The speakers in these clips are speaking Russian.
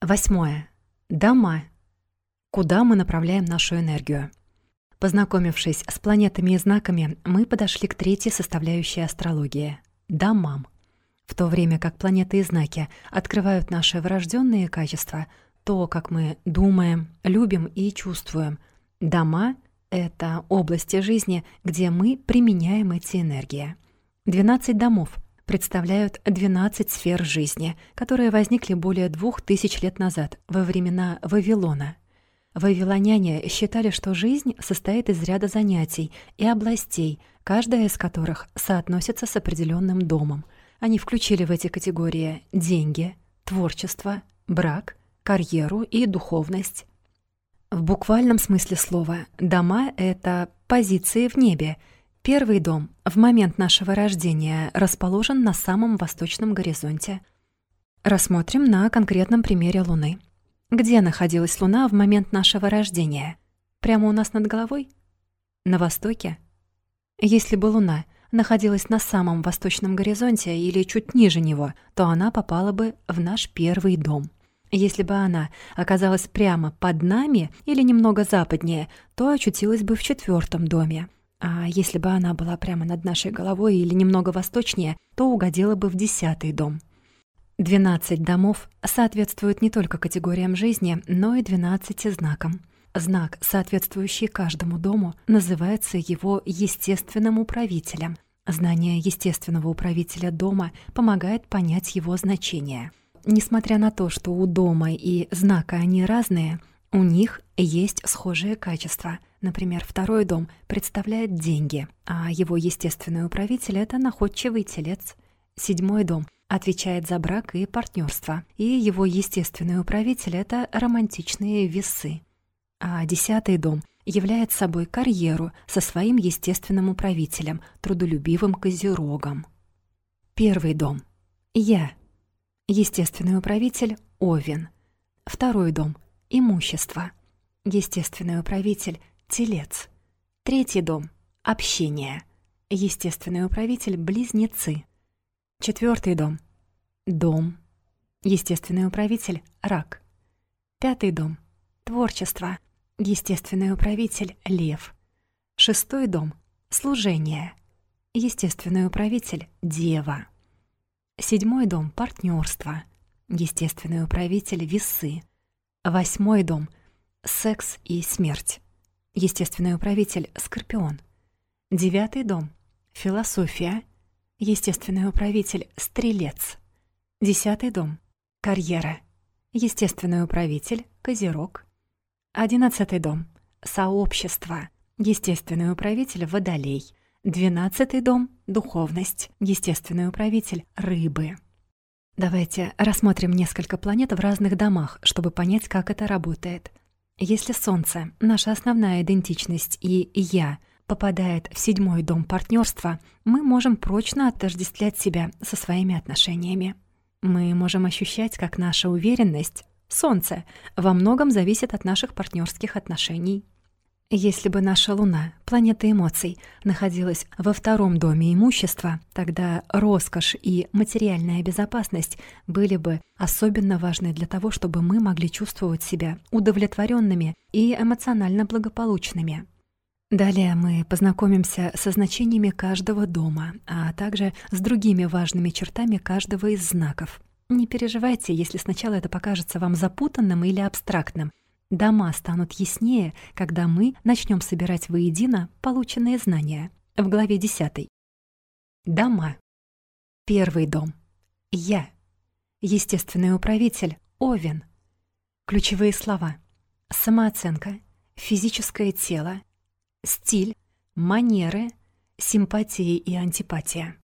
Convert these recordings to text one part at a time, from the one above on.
Восьмое. Дома. Куда мы направляем нашу энергию? Познакомившись с планетами и знаками, мы подошли к третьей составляющей астрологии — домам. В то время как планеты и знаки открывают наши врожденные качества, то, как мы думаем, любим и чувствуем, дома — это области жизни, где мы применяем эти энергии. 12 домов представляют 12 сфер жизни, которые возникли более двух тысяч лет назад, во времена Вавилона. Вавилоняне считали, что жизнь состоит из ряда занятий и областей, каждая из которых соотносится с определенным домом. Они включили в эти категории деньги, творчество, брак, карьеру и духовность. В буквальном смысле слова «дома» — это позиции в небе. Первый дом в момент нашего рождения расположен на самом восточном горизонте. Рассмотрим на конкретном примере Луны. Где находилась Луна в момент нашего рождения? Прямо у нас над головой? На востоке? Если бы Луна находилась на самом восточном горизонте или чуть ниже него, то она попала бы в наш первый дом. Если бы она оказалась прямо под нами или немного западнее, то очутилась бы в четвертом доме. А если бы она была прямо над нашей головой или немного восточнее, то угодила бы в десятый дом. 12 домов соответствуют не только категориям жизни, но и 12 знакам. Знак, соответствующий каждому дому, называется его естественным управителем. Знание естественного управителя дома помогает понять его значение. Несмотря на то, что у дома и знака они разные, у них есть схожие качества. Например, второй дом представляет деньги, а его естественный управитель — это находчивый телец. Седьмой дом отвечает за брак и партнерство, и его естественный управитель — это романтичные весы. А десятый дом является собой карьеру со своим естественным управителем, трудолюбивым козерогом. Первый дом — я. Естественный управитель — Овен. Второй дом — имущество. Естественный управитель — Телец. Третий дом — общение. Естественный управитель — Близнецы. Четвертый дом. Дом. Естественный управитель — рак. Пятый дом. Творчество. Естественный управитель — лев. Шестой дом. Служение. Естественный управитель — дева. Седьмой дом — партнерство. Естественный управитель — весы. Восьмой дом — секс и смерть. Естественный управитель — скорпион. Девятый дом — философия. Естественный управитель — стрелец. Десятый дом — карьера. Естественный управитель — козерог. Одиннадцатый дом — сообщество. Естественный управитель — водолей. Двенадцатый дом — духовность. Естественный управитель — рыбы. Давайте рассмотрим несколько планет в разных домах, чтобы понять, как это работает. Если Солнце — наша основная идентичность, и «я» — попадает в седьмой дом партнерства, мы можем прочно отождествлять себя со своими отношениями. Мы можем ощущать, как наша уверенность, солнце, во многом зависит от наших партнерских отношений. Если бы наша Луна, планета эмоций, находилась во втором доме имущества, тогда роскошь и материальная безопасность были бы особенно важны для того, чтобы мы могли чувствовать себя удовлетворенными и эмоционально благополучными. Далее мы познакомимся со значениями каждого дома, а также с другими важными чертами каждого из знаков. Не переживайте, если сначала это покажется вам запутанным или абстрактным. Дома станут яснее, когда мы начнем собирать воедино полученные знания. В главе 10. Дома. Первый дом. Я. Естественный управитель. Овен. Ключевые слова. Самооценка. Физическое тело стиль, манеры, симпатии и антипатия.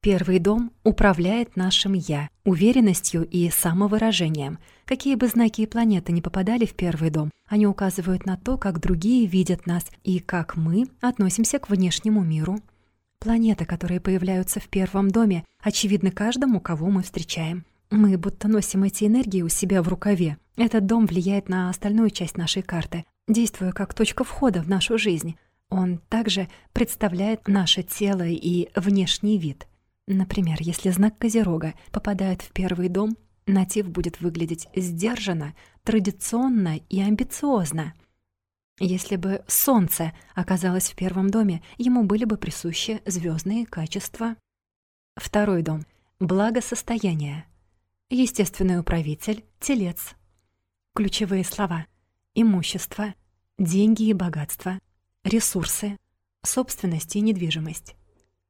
Первый дом управляет нашим «я», уверенностью и самовыражением. Какие бы знаки и планеты не попадали в первый дом, они указывают на то, как другие видят нас и как мы относимся к внешнему миру. Планеты, которые появляются в первом доме, очевидны каждому, кого мы встречаем. Мы будто носим эти энергии у себя в рукаве. Этот дом влияет на остальную часть нашей карты, действуя как точка входа в нашу жизнь. Он также представляет наше тело и внешний вид. Например, если знак Козерога попадает в первый дом, натив будет выглядеть сдержанно, традиционно и амбициозно. Если бы Солнце оказалось в первом доме, ему были бы присущи звездные качества. Второй дом — благосостояние. Естественный управитель — телец. Ключевые слова — имущество, деньги и богатство, ресурсы, собственность и недвижимость,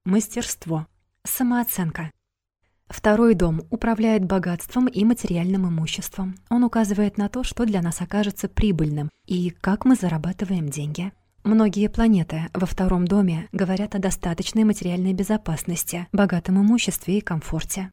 мастерство, самооценка, Второй дом управляет богатством и материальным имуществом. Он указывает на то, что для нас окажется прибыльным и как мы зарабатываем деньги. Многие планеты во втором доме говорят о достаточной материальной безопасности, богатом имуществе и комфорте.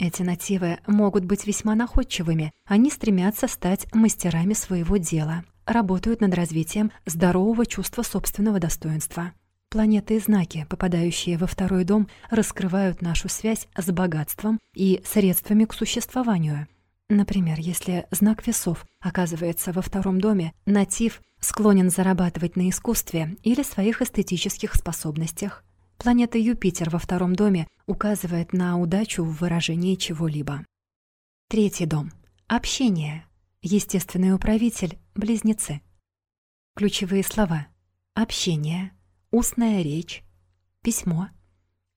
Эти нативы могут быть весьма находчивыми. Они стремятся стать мастерами своего дела, работают над развитием здорового чувства собственного достоинства. Планеты и знаки, попадающие во второй дом, раскрывают нашу связь с богатством и средствами к существованию. Например, если знак весов оказывается во втором доме, натив склонен зарабатывать на искусстве или своих эстетических способностях. Планета Юпитер во втором доме указывает на удачу в выражении чего-либо. Третий дом. Общение. Естественный управитель – близнецы. Ключевые слова. Общение – устная речь, письмо,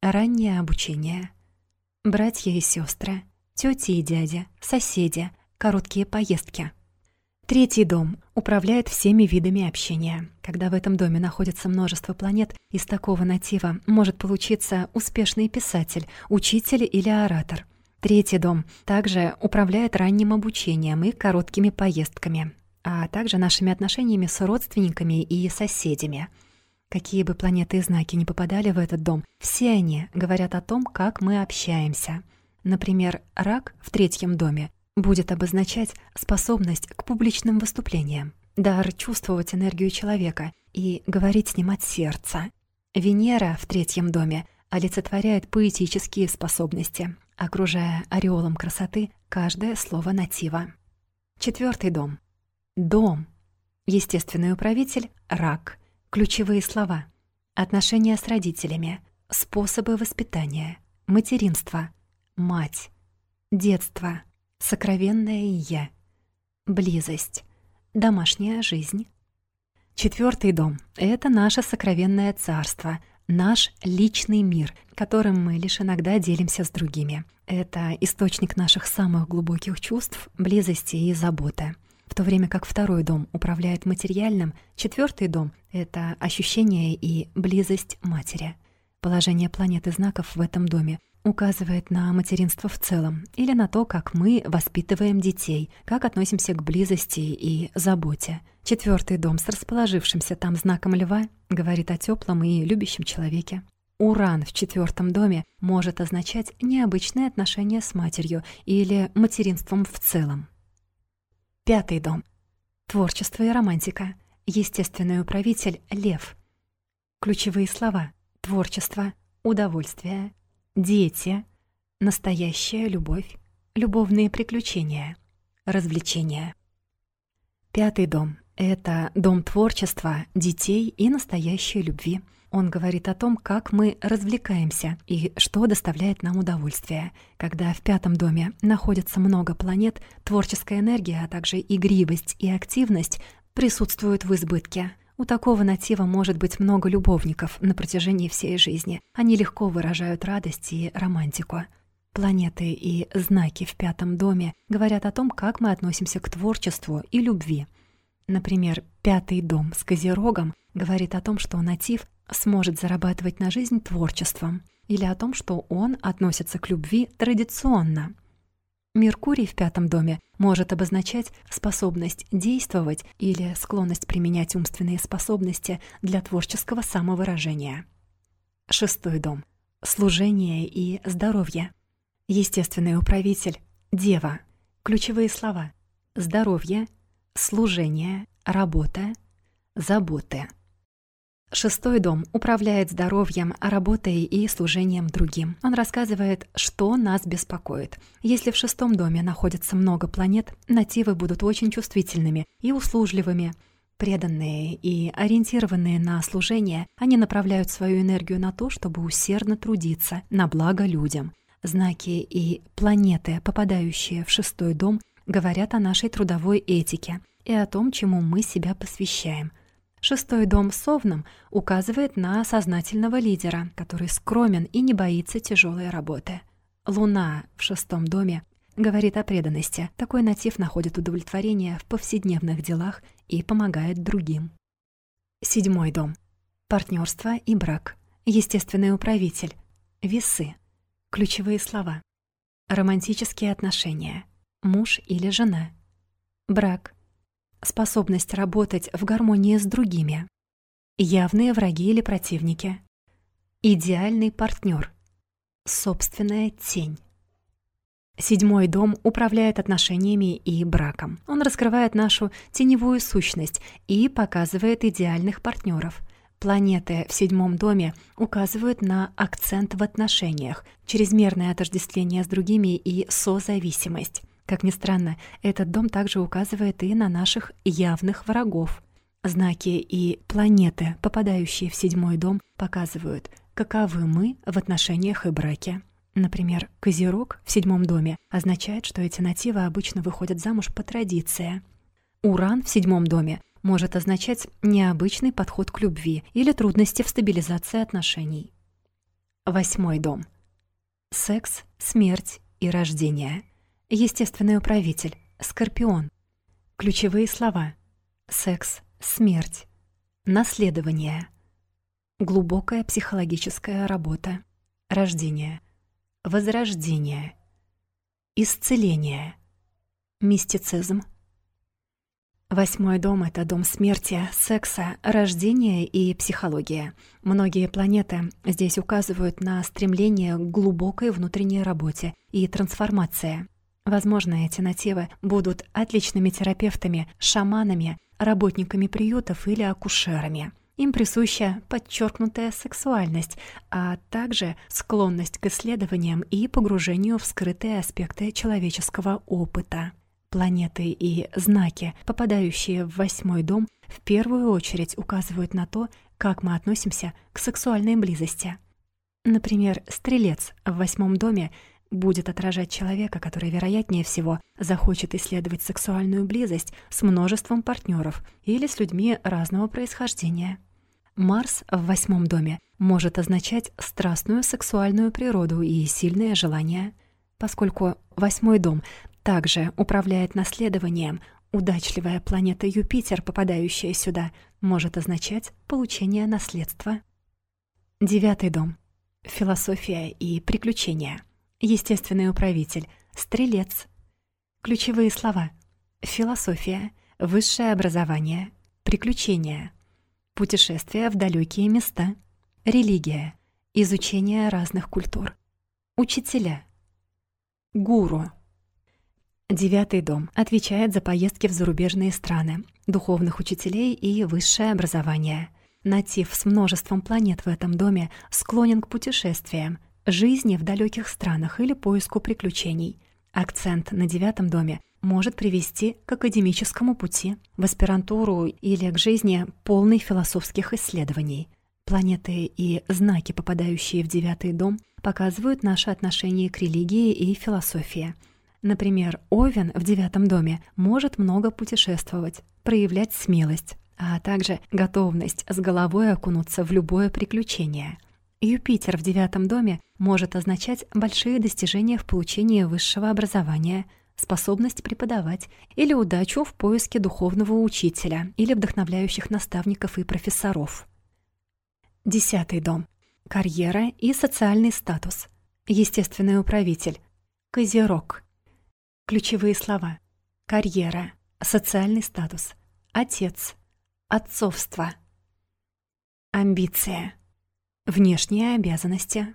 раннее обучение, братья и сестры, тети и дяди, соседи, короткие поездки. Третий дом управляет всеми видами общения. Когда в этом доме находится множество планет, из такого натива может получиться успешный писатель, учитель или оратор. Третий дом также управляет ранним обучением и короткими поездками, а также нашими отношениями с родственниками и соседями – Какие бы планеты и знаки не попадали в этот дом, все они говорят о том, как мы общаемся. Например, рак в третьем доме будет обозначать способность к публичным выступлениям, дар чувствовать энергию человека и говорить с ним от сердца. Венера в третьем доме олицетворяет поэтические способности, окружая ореолом красоты каждое слово натива. Четвертый дом. Дом. Естественный управитель — рак — Ключевые слова. Отношения с родителями. Способы воспитания. Материнство. Мать. Детство. Сокровенное «я». Близость. Домашняя жизнь. Четвертый дом — это наше сокровенное царство, наш личный мир, которым мы лишь иногда делимся с другими. Это источник наших самых глубоких чувств, близости и заботы. В то время как второй дом управляет материальным, четвертый дом — это ощущение и близость матери. Положение планеты знаков в этом доме указывает на материнство в целом или на то, как мы воспитываем детей, как относимся к близости и заботе. Четвертый дом с расположившимся там знаком льва говорит о теплом и любящем человеке. Уран в четвертом доме может означать необычные отношения с матерью или материнством в целом. Пятый дом. Творчество и романтика. Естественный управитель — лев. Ключевые слова. Творчество, удовольствие, дети, настоящая любовь, любовные приключения, развлечения. Пятый дом — это дом творчества, детей и настоящей любви — он говорит о том, как мы развлекаемся и что доставляет нам удовольствие. Когда в пятом доме находится много планет, творческая энергия, а также игривость и активность присутствуют в избытке. У такого натива может быть много любовников на протяжении всей жизни. Они легко выражают радость и романтику. Планеты и знаки в пятом доме говорят о том, как мы относимся к творчеству и любви. Например, пятый дом с Козерогом говорит о том, что натив сможет зарабатывать на жизнь творчеством, или о том, что он относится к любви традиционно. Меркурий в пятом доме может обозначать способность действовать или склонность применять умственные способности для творческого самовыражения. Шестой дом. Служение и здоровье. Естественный управитель – Дева. Ключевые слова – здоровье, служение, работа, заботы. Шестой дом управляет здоровьем, работой и служением другим. Он рассказывает, что нас беспокоит. Если в шестом доме находится много планет, нативы будут очень чувствительными и услужливыми. Преданные и ориентированные на служение, они направляют свою энергию на то, чтобы усердно трудиться на благо людям. Знаки и планеты, попадающие в шестой дом, говорят о нашей трудовой этике и о том, чему мы себя посвящаем. Шестой дом с Овном указывает на сознательного лидера, который скромен и не боится тяжелой работы. Луна в шестом доме говорит о преданности. Такой натив находит удовлетворение в повседневных делах и помогает другим. Седьмой дом. Партнерство и брак. Естественный управитель. Весы. Ключевые слова. Романтические отношения. Муж или жена. Брак. Способность работать в гармонии с другими. Явные враги или противники. Идеальный партнер. Собственная тень. Седьмой дом управляет отношениями и браком. Он раскрывает нашу теневую сущность и показывает идеальных партнеров. Планеты в седьмом доме указывают на акцент в отношениях, чрезмерное отождествление с другими и созависимость. Как ни странно, этот дом также указывает и на наших явных врагов. Знаки и планеты, попадающие в седьмой дом, показывают, каковы мы в отношениях и браке. Например, козерог в седьмом доме означает, что эти нативы обычно выходят замуж по традиции. Уран в седьмом доме может означать необычный подход к любви или трудности в стабилизации отношений. Восьмой дом. Секс, смерть и рождение. Естественный управитель. Скорпион. Ключевые слова. Секс, смерть, наследование, глубокая психологическая работа, рождение — возрождение, исцеление, мистицизм. Восьмой дом — это дом смерти, секса, рождения и психология. Многие планеты здесь указывают на стремление к глубокой внутренней работе и трансформации. Возможно, эти нативы будут отличными терапевтами, шаманами, работниками приютов или акушерами — им присуща подчеркнутая сексуальность, а также склонность к исследованиям и погружению в скрытые аспекты человеческого опыта. Планеты и знаки, попадающие в восьмой дом, в первую очередь указывают на то, как мы относимся к сексуальной близости. Например, стрелец в восьмом доме будет отражать человека, который, вероятнее всего, захочет исследовать сексуальную близость с множеством партнеров или с людьми разного происхождения. Марс в восьмом доме может означать страстную сексуальную природу и сильное желание. Поскольку восьмой дом также управляет наследованием, удачливая планета Юпитер, попадающая сюда, может означать получение наследства. Девятый дом. Философия и приключения. Естественный управитель. Стрелец. Ключевые слова. Философия. Высшее образование. Приключения путешествия в далекие места, религия, изучение разных культур, учителя, гуру. Девятый дом отвечает за поездки в зарубежные страны, духовных учителей и высшее образование. Натив с множеством планет в этом доме склонен к путешествиям, жизни в далеких странах или поиску приключений. Акцент на девятом доме может привести к академическому пути, в аспирантуру или к жизни полной философских исследований. Планеты и знаки, попадающие в девятый дом, показывают наше отношение к религии и философии. Например, Овен в девятом доме может много путешествовать, проявлять смелость, а также готовность с головой окунуться в любое приключение. Юпитер в девятом доме может означать большие достижения в получении высшего образования – способность преподавать или удачу в поиске духовного учителя или вдохновляющих наставников и профессоров. Десятый дом. Карьера и социальный статус. Естественный управитель. Козерог. Ключевые слова. Карьера. Социальный статус. Отец. Отцовство. Амбиция. Внешние обязанности.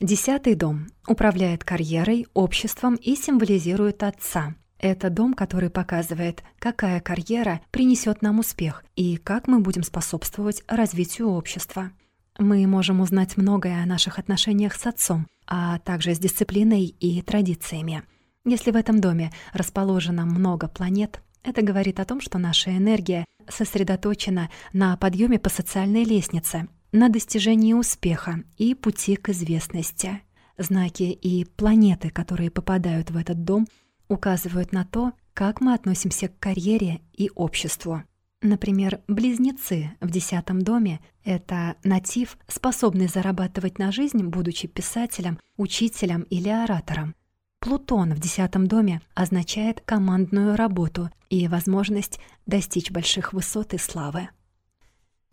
Десятый дом управляет карьерой, обществом и символизирует отца. Это дом, который показывает, какая карьера принесет нам успех и как мы будем способствовать развитию общества. Мы можем узнать многое о наших отношениях с отцом, а также с дисциплиной и традициями. Если в этом доме расположено много планет, это говорит о том, что наша энергия сосредоточена на подъеме по социальной лестнице – на достижении успеха и пути к известности. Знаки и планеты, которые попадают в этот дом, указывают на то, как мы относимся к карьере и обществу. Например, близнецы в десятом доме — это натив, способный зарабатывать на жизнь, будучи писателем, учителем или оратором. Плутон в десятом доме означает командную работу и возможность достичь больших высот и славы.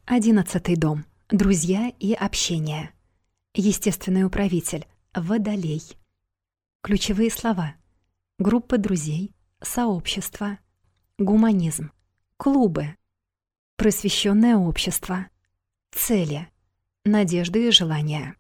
Одиннадцатый дом. Друзья и общение. Естественный управитель. Водолей. Ключевые слова. Группа друзей. Сообщество. Гуманизм. Клубы. Просвещенное общество. Цели. Надежды и желания.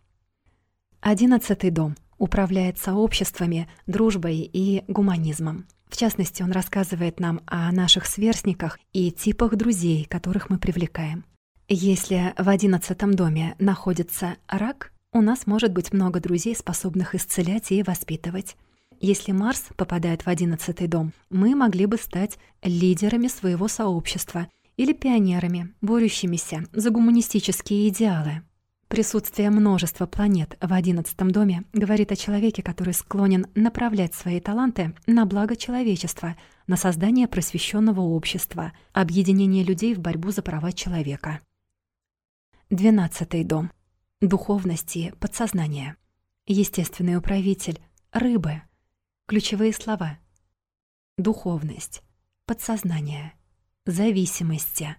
Одиннадцатый дом управляет сообществами, дружбой и гуманизмом. В частности, он рассказывает нам о наших сверстниках и типах друзей, которых мы привлекаем. Если в одиннадцатом доме находится рак, у нас может быть много друзей, способных исцелять и воспитывать. Если Марс попадает в одиннадцатый дом, мы могли бы стать лидерами своего сообщества или пионерами, борющимися за гуманистические идеалы. Присутствие множества планет в одиннадцатом доме говорит о человеке, который склонен направлять свои таланты на благо человечества, на создание просвещенного общества, объединение людей в борьбу за права человека. Двенадцатый дом. Духовности подсознания. Естественный управитель. Рыбы. Ключевые слова. Духовность, подсознание, зависимости,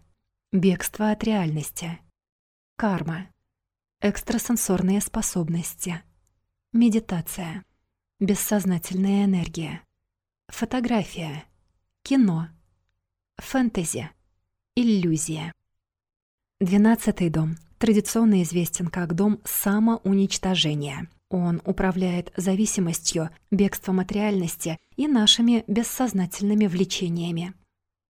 бегство от реальности, карма, экстрасенсорные способности, медитация, бессознательная энергия, фотография, кино, фэнтези, иллюзия. Двенадцатый дом. Традиционно известен как дом самоуничтожения – он управляет зависимостью, бегством от реальности и нашими бессознательными влечениями.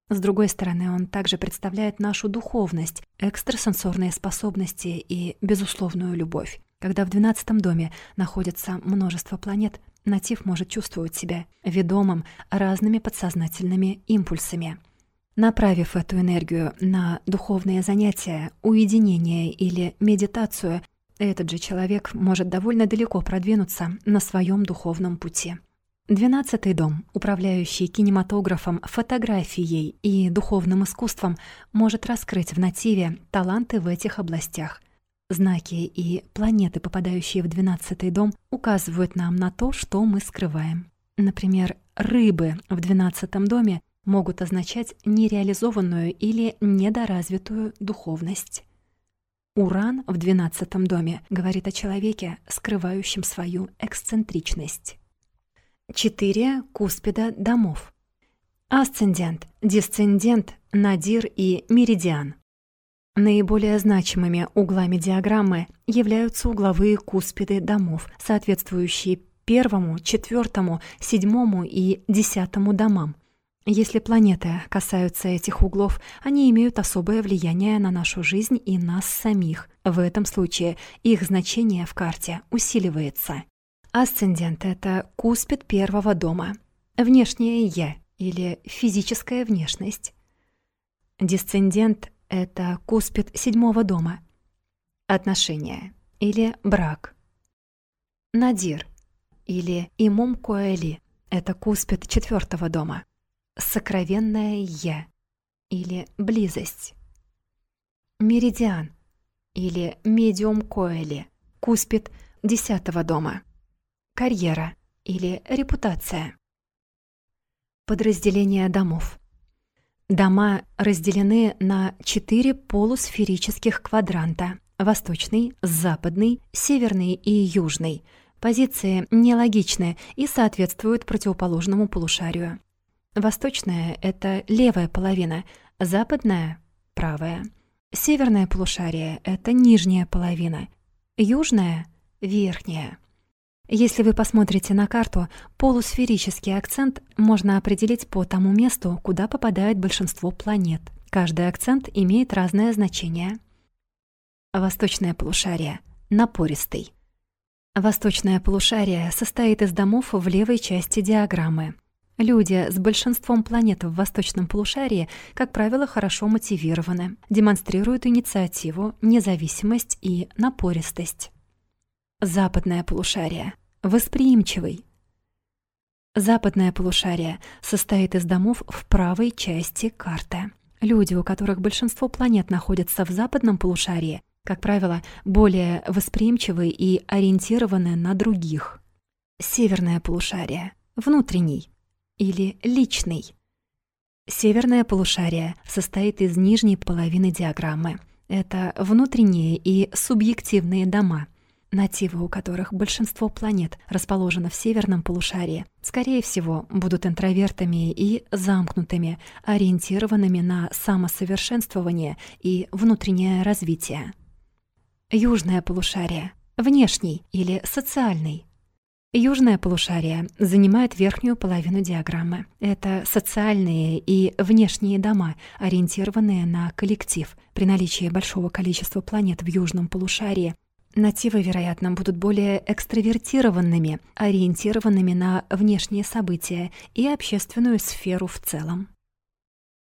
С другой стороны, он также представляет нашу духовность, экстрасенсорные способности и безусловную любовь. Когда в двенадцатом доме находится множество планет, натив может чувствовать себя ведомым разными подсознательными импульсами. Направив эту энергию на духовные занятия, уединение или медитацию – этот же человек может довольно далеко продвинуться на своем духовном пути. Двенадцатый дом, управляющий кинематографом, фотографией и духовным искусством, может раскрыть в нативе таланты в этих областях. Знаки и планеты, попадающие в двенадцатый дом, указывают нам на то, что мы скрываем. Например, рыбы в двенадцатом доме могут означать нереализованную или недоразвитую духовность. Уран в двенадцатом доме говорит о человеке, скрывающем свою эксцентричность. Четыре куспида домов. Асцендент, дисцендент, надир и меридиан. Наиболее значимыми углами диаграммы являются угловые куспиды домов, соответствующие первому, четвертому, седьмому и десятому домам – если планеты касаются этих углов, они имеют особое влияние на нашу жизнь и нас самих. В этом случае их значение в карте усиливается. Асцендент — это куспид первого дома, внешнее «я» или физическая внешность. Дисцендент — это куспид седьмого дома, отношения или брак. Надир или имум коэли — это куспид четвертого дома сокровенное «я» или близость. Меридиан или медиум Коэли, куспид десятого дома. Карьера или репутация. Подразделение домов. Дома разделены на четыре полусферических квадранта – восточный, западный, северный и южный. Позиции нелогичны и соответствуют противоположному полушарию. Восточная — это левая половина, западная — правая. Северное полушарие — это нижняя половина, южная — верхняя. Если вы посмотрите на карту, полусферический акцент можно определить по тому месту, куда попадает большинство планет. Каждый акцент имеет разное значение. Восточное полушарие — напористый. Восточное полушарие состоит из домов в левой части диаграммы — Люди с большинством планет в восточном полушарии, как правило, хорошо мотивированы, демонстрируют инициативу, независимость и напористость. Западное полушарие. Восприимчивый. Западное полушарие состоит из домов в правой части карты. Люди, у которых большинство планет находятся в западном полушарии, как правило, более восприимчивы и ориентированы на других. Северное полушарие — внутренний или личный. Северное полушарие состоит из нижней половины диаграммы. Это внутренние и субъективные дома — нативы у которых большинство планет расположено в северном полушарии, скорее всего, будут интровертами и замкнутыми, ориентированными на самосовершенствование и внутреннее развитие. Южное полушарие — внешний или социальный. Южное полушарие занимает верхнюю половину диаграммы. Это социальные и внешние дома, ориентированные на коллектив. При наличии большого количества планет в южном полушарии Нативы, вероятно, будут более экстравертированными, ориентированными на внешние события и общественную сферу в целом.